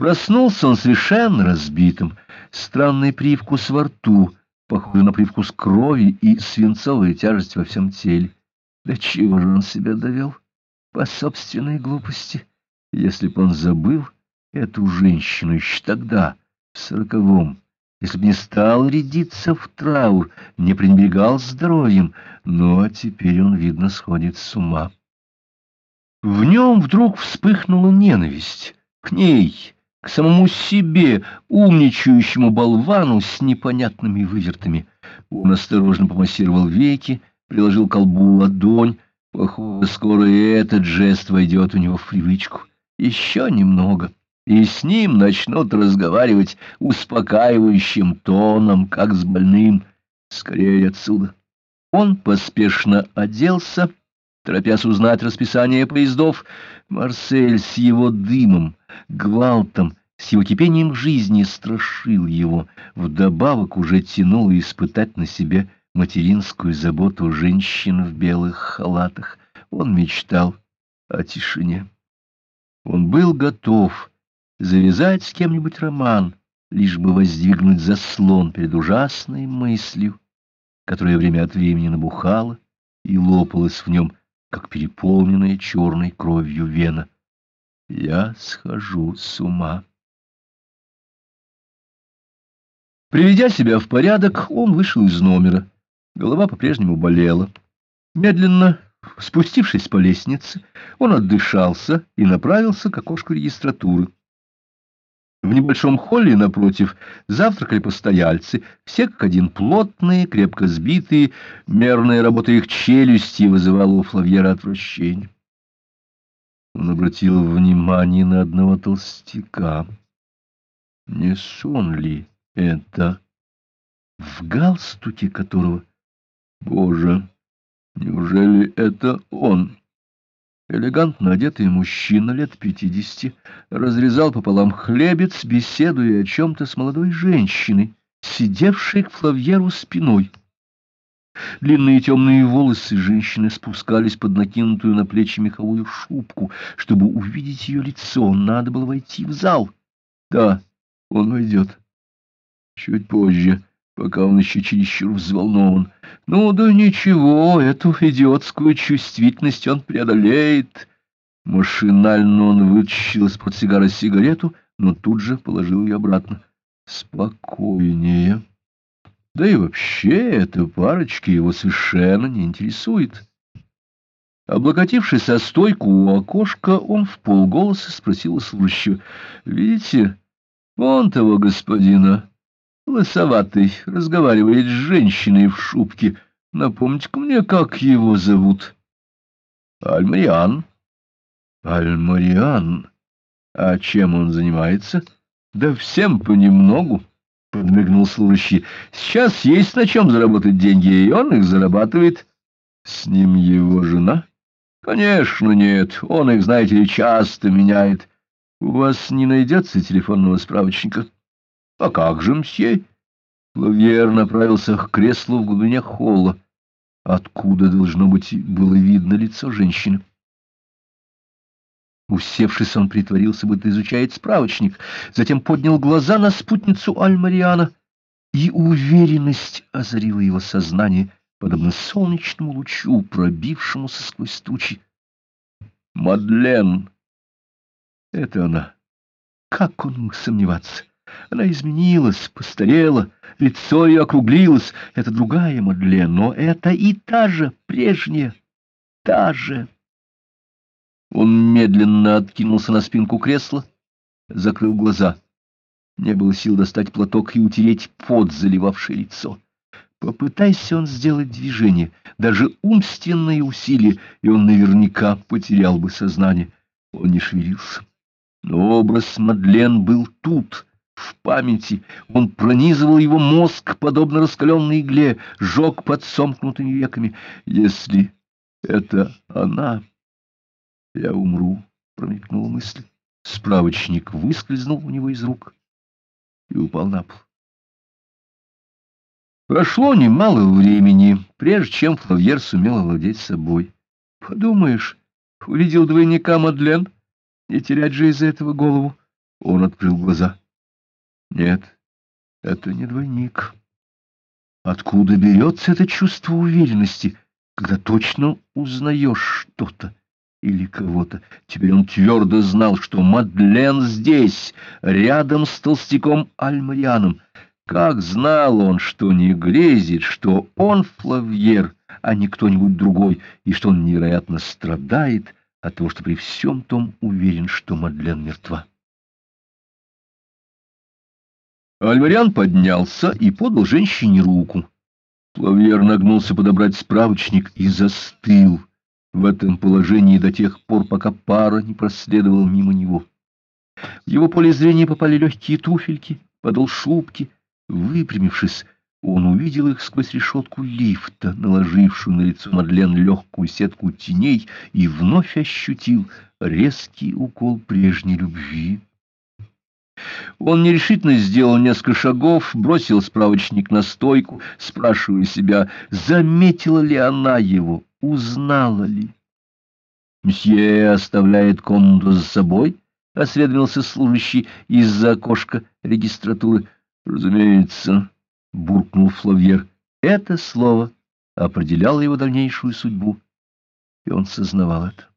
Проснулся он совершенно разбитым, странный привкус во рту, похожий на привкус крови и свинцовая тяжесть во всем теле. Да чего же он себя довел? По собственной глупости. Если б он забыл эту женщину еще тогда, в сороковом, если б не стал рядиться в траур, не пренебрегал здоровьем, но теперь он, видно, сходит с ума. В нем вдруг вспыхнула ненависть к ней, к самому себе, умничающему болвану с непонятными вывертами. Он осторожно помассировал веки, приложил колбу ладонь. Похоже, скоро и этот жест войдет у него в привычку. Еще немного, и с ним начнут разговаривать успокаивающим тоном, как с больным. Скорее отсюда. Он поспешно оделся, торопясь узнать расписание поездов. Марсель с его дымом гвалтом, с его кипением жизни страшил его, вдобавок уже тянул испытать на себе материнскую заботу женщин в белых халатах. Он мечтал о тишине. Он был готов завязать с кем-нибудь роман, лишь бы воздвигнуть заслон перед ужасной мыслью, которая время от времени набухала и лопалась в нем, как переполненная черной кровью вена. Я схожу с ума. Приведя себя в порядок, он вышел из номера. Голова по-прежнему болела. Медленно, спустившись по лестнице, он отдышался и направился к окошку регистратуры. В небольшом холле напротив завтракали постояльцы, все как один плотные, крепко сбитые, мерная работа их челюсти вызывала у Флавьера отвращение. Он обратил внимание на одного толстяка. Не сон ли это? В галстуке которого... Боже, неужели это он? Элегантно одетый мужчина лет пятидесяти разрезал пополам хлебец, беседуя о чем-то с молодой женщиной, сидевшей к Флавьеру спиной. Длинные темные волосы женщины спускались под накинутую на плечи меховую шубку. Чтобы увидеть ее лицо, надо было войти в зал. Да, он войдет. Чуть позже, пока он еще чересчур взволнован. Ну да ничего, эту идиотскую чувствительность он преодолеет. Машинально он вытащил из-под сигары сигарету, но тут же положил ее обратно. Спокойнее. Да и вообще эта парочка его совершенно не интересует. Облокотившись о стойку у окошка, он в полголоса спросил у служащего. — Видите, вон того господина, лысоватый, разговаривает с женщиной в шубке. Напомните-ка мне, как его зовут? — Альмариан. — Альмариан? А чем он занимается? — Да всем понемногу. —— подмигнул служащий. — Сейчас есть на чем заработать деньги, и он их зарабатывает. — С ним его жена? — Конечно, нет. Он их, знаете ли, часто меняет. У вас не найдется телефонного справочника? — А как же, мсье? Лавьер направился к креслу в глубине холла. Откуда, должно быть, было видно лицо женщины? Усевшись, он притворился, будто изучает справочник, затем поднял глаза на спутницу Аль-Мариана, и уверенность озарила его сознание, подобно солнечному лучу, пробившемуся сквозь тучи. Мадлен! Это она. Как он мог сомневаться? Она изменилась, постарела, лицо ее округлилось. Это другая Мадлен, но это и та же, прежняя, та же. Он медленно откинулся на спинку кресла, закрыл глаза. Не было сил достать платок и утереть пот, заливавший лицо. Попытайся он сделать движение, даже умственные усилия, и он наверняка потерял бы сознание. Он не шевелился. Но образ Мадлен был тут, в памяти. Он пронизывал его мозг, подобно раскаленной игле, жег под сомкнутыми веками. Если это она... Я умру, промелькнула мысль. Справочник выскользнул у него из рук и упал на пол. Прошло немало времени, прежде чем Флавьер сумел овладеть собой. Подумаешь, увидел двойника Мадлен, не терять же из-за этого голову. Он открыл глаза. Нет, это не двойник. Откуда берется это чувство уверенности, когда точно узнаешь что-то или кого-то? Теперь он твердо знал, что Мадлен здесь, рядом с толстяком Альмарианом. Как знал он, что не грезит, что он Флавьер, а не кто-нибудь другой, и что он невероятно страдает от того, что при всем том уверен, что Мадлен мертва. Альвариан поднялся и подал женщине руку. Флавьер нагнулся подобрать справочник и застыл в этом положении до тех пор, пока пара не проследовала мимо него. В его поле зрения попали легкие туфельки, подол шубки. Выпрямившись, он увидел их сквозь решетку лифта, наложившую на лицо Мадлен легкую сетку теней, и вновь ощутил резкий укол прежней любви. Он нерешительно сделал несколько шагов, бросил справочник на стойку, спрашивая себя, заметила ли она его, узнала ли. «Мсье оставляет комнату за собой?» — осведомился служащий из-за окошка регистратуры. «Разумеется», — буркнул Флавьер. Это слово определяло его дальнейшую судьбу, и он сознавал это.